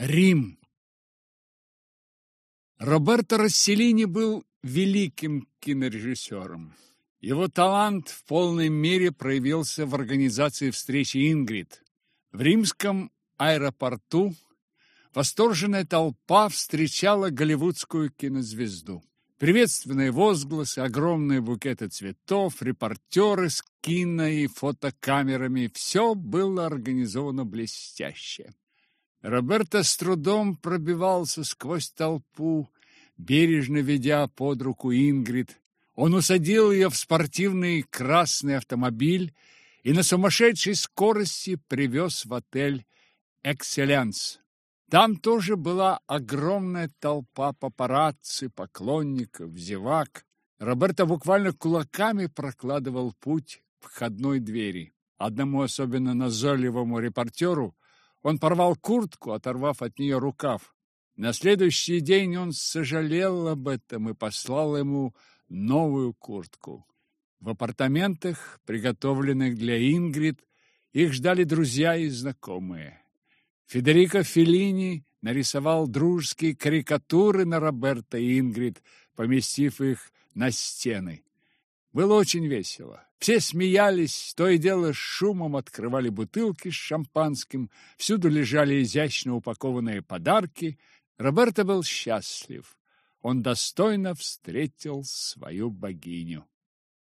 Рим. Роберто Расселини был великим кинорежиссером. Его талант в полной мере проявился в организации встречи Ингрид. В римском аэропорту восторженная толпа встречала голливудскую кинозвезду. Приветственные возгласы, огромные букеты цветов, репортеры с кино и фотокамерами – все было организовано блестяще. Роберто с трудом пробивался сквозь толпу, бережно ведя под руку Ингрид. Он усадил ее в спортивный красный автомобиль и на сумасшедшей скорости привез в отель «Экселленс». Там тоже была огромная толпа папарацци, поклонников, зевак. Роберто буквально кулаками прокладывал путь входной двери. Одному особенно назойливому репортеру он порвал куртку, оторвав от нее рукав. На следующий день он сожалел об этом и послал ему новую куртку. В апартаментах, приготовленных для Ингрид, их ждали друзья и знакомые. Федерико Феллини нарисовал дружеские карикатуры на Роберто и Ингрид, поместив их на стены. Было очень весело. Все смеялись, то и дело с шумом открывали бутылки с шампанским, всюду лежали изящно упакованные подарки. Роберто был счастлив. Он достойно встретил свою богиню.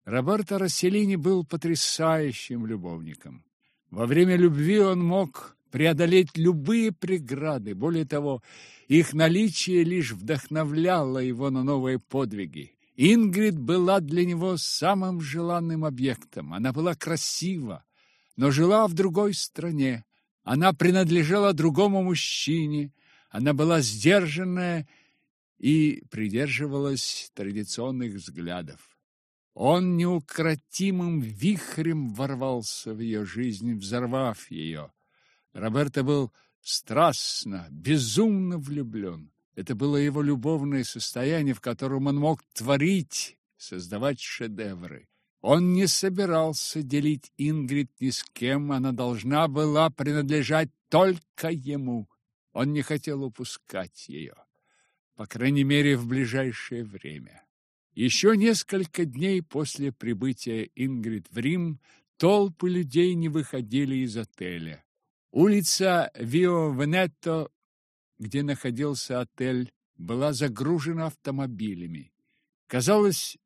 Роберто Расселини был потрясающим любовником. Во время любви он мог преодолеть любые преграды. Более того, их наличие лишь вдохновляло его на новые подвиги. Ингрид была для него самым желанным объектом. Она была красива, но жила в другой стране. Она принадлежала другому мужчине. Она была сдержанная и придерживалась традиционных взглядов. Он неукротимым вихрем ворвался в ее жизнь, взорвав ее. Роберто был страстно, безумно влюблен. Это было его любовное состояние, в котором он мог творить, создавать шедевры. Он не собирался делить Ингрид ни с кем, она должна была принадлежать только ему. Он не хотел упускать ее, по крайней мере, в ближайшее время. Еще несколько дней после прибытия Ингрид в Рим толпы людей не выходили из отеля. Улица Вио-Венетто где находился отель, была загружена автомобилями. Казалось,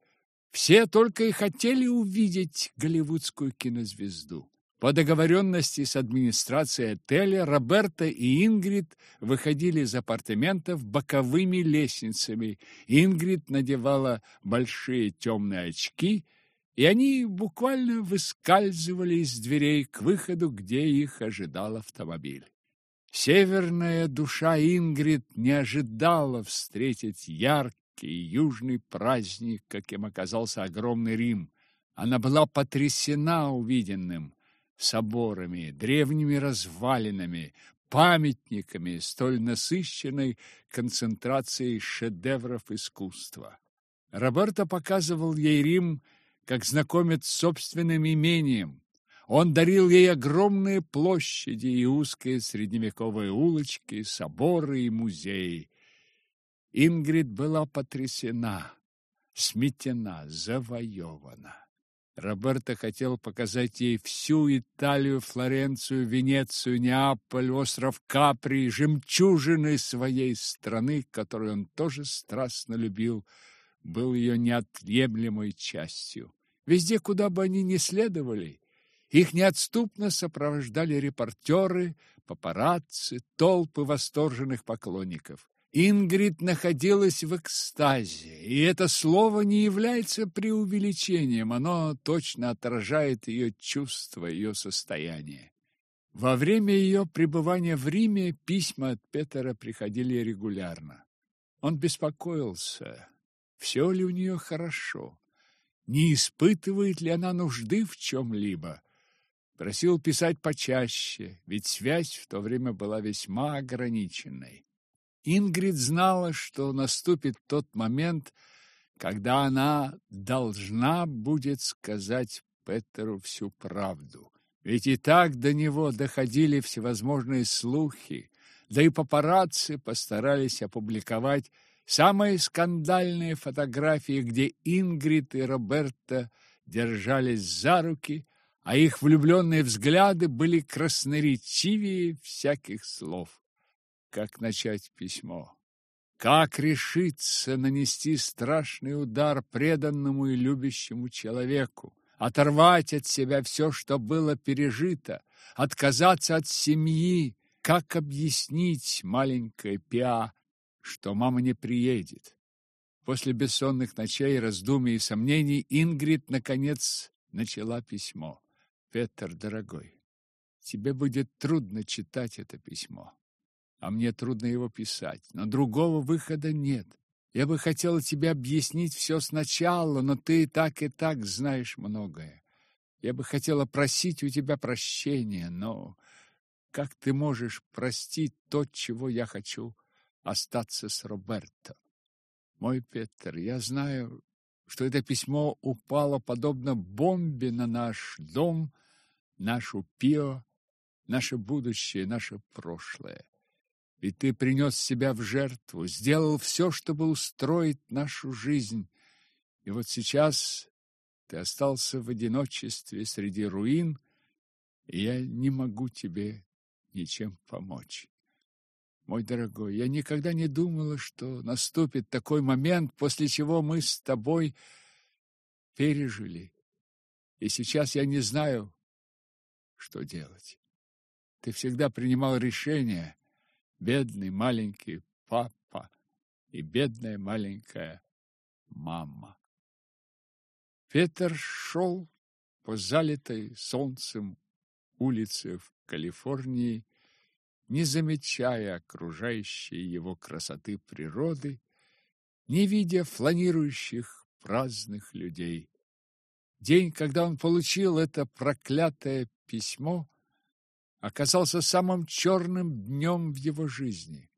все только и хотели увидеть голливудскую кинозвезду. По договоренности с администрацией отеля Роберта и Ингрид выходили из апартаментов боковыми лестницами. Ингрид надевала большие темные очки, и они буквально выскальзывали из дверей к выходу, где их ожидал автомобиль. Северная душа Ингрид не ожидала встретить яркий южный праздник, каким оказался огромный Рим. Она была потрясена увиденным соборами, древними развалинами, памятниками столь насыщенной концентрацией шедевров искусства. Роберто показывал ей Рим как знакомец с собственным имением, он дарил ей огромные площади и узкие средневековые улочки, соборы и музеи. Ингрид была потрясена, сметена, завоевана. Роберто хотел показать ей всю Италию, Флоренцию, Венецию, Неаполь, остров Капри, жемчужины своей страны, которую он тоже страстно любил, был ее неотъемлемой частью. Везде, куда бы они ни следовали, их неотступно сопровождали репортеры, папарацци, толпы восторженных поклонников. Ингрид находилась в экстазе, и это слово не является преувеличением, оно точно отражает ее чувства, ее состояние. Во время ее пребывания в Риме письма от Петера приходили регулярно. Он беспокоился, все ли у нее хорошо, не испытывает ли она нужды в чем-либо. Просил писать почаще, ведь связь в то время была весьма ограниченной. Ингрид знала, что наступит тот момент, когда она должна будет сказать Петеру всю правду. Ведь и так до него доходили всевозможные слухи, да и папарацци постарались опубликовать самые скандальные фотографии, где Ингрид и Роберта держались за руки, а их влюбленные взгляды были красноречивее всяких слов. Как начать письмо? Как решиться нанести страшный удар преданному и любящему человеку? Оторвать от себя все, что было пережито, отказаться от семьи, как объяснить маленькой Пиа, что мама не приедет? После бессонных ночей, раздумий и сомнений Ингрид, наконец, начала письмо. «Петр, дорогой, тебе будет трудно читать это письмо, а мне трудно его писать, но другого выхода нет. Я бы хотела тебе объяснить все сначала, но ты и так и так знаешь многое. Я бы хотела просить у тебя прощения, но как ты можешь простить то, чего я хочу остаться с Роберто? Мой Петр, я знаю, что это письмо упало подобно бомбе на наш дом, нашу Пио, наше будущее, наше прошлое. И ты принес себя в жертву, сделал все, чтобы устроить нашу жизнь. И вот сейчас ты остался в одиночестве среди руин, и я не могу тебе ничем помочь. Мой дорогой, я никогда не думала, что наступит такой момент, после чего мы с тобой пережили. И сейчас я не знаю, что делать. Ты всегда принимал решения, бедный маленький папа и бедная маленькая мама. Петр шел по залитой солнцем улице в Калифорнии, не замечая окружающей его красоты природы, не видя фланирующих праздных людей. День, когда он получил это проклятое письмо, оказался самым черным днем в его жизни.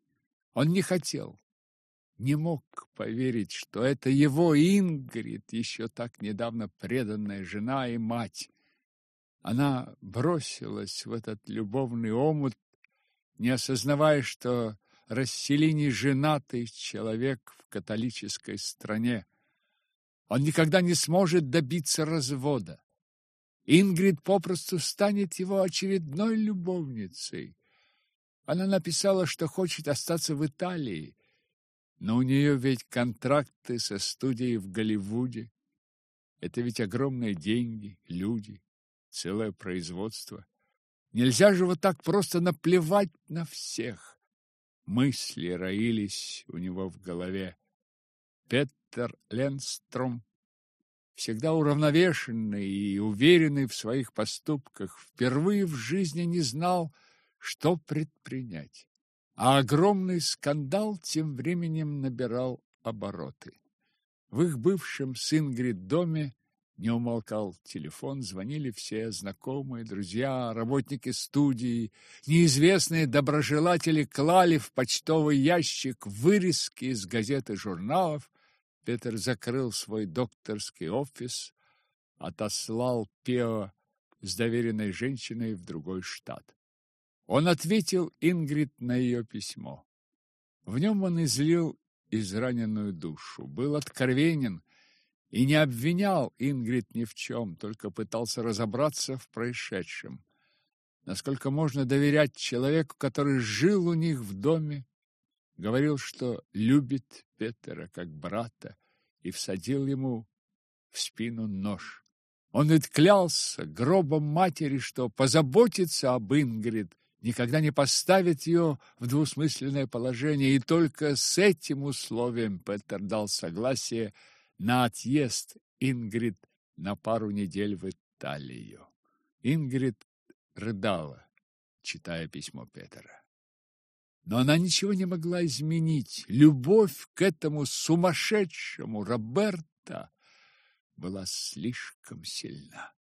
Он не хотел, не мог поверить, что это его Ингрид, еще так недавно преданная жена и мать. Она бросилась в этот любовный омут, не осознавая, что Расселини женатый человек в католической стране. Он никогда не сможет добиться развода. Ингрид попросту станет его очередной любовницей. Она написала, что хочет остаться в Италии, но у нее ведь контракты со студией в Голливуде. Это ведь огромные деньги, люди, целое производство. Нельзя же вот так просто наплевать на всех. Мысли роились у него в голове. Петер Ленстром, всегда уравновешенный и уверенный в своих поступках, впервые в жизни не знал, что предпринять. А огромный скандал тем временем набирал обороты. В их бывшем с Ингрид доме не умолкал телефон, звонили все знакомые, друзья, работники студии. Неизвестные доброжелатели клали в почтовый ящик вырезки из газет и журналов. Петр закрыл свой докторский офис, отослал Пео с доверенной женщиной в другой штат. Он ответил Ингрид на ее письмо. В нем он излил израненную душу, был откровенен, и не обвинял Ингрид ни в чем, только пытался разобраться в происшедшем. Насколько можно доверять человеку, который жил у них в доме, говорил, что любит Петера как брата, и всадил ему в спину нож. Он ведь клялся гробом матери, что позаботится об Ингрид, никогда не поставит ее в двусмысленное положение, и только с этим условием Петер дал согласие на отъезд Ингрид на пару недель в Италию. Ингрид рыдала, читая письмо Петера. Но она ничего не могла изменить. Любовь к этому сумасшедшему Роберто была слишком сильна.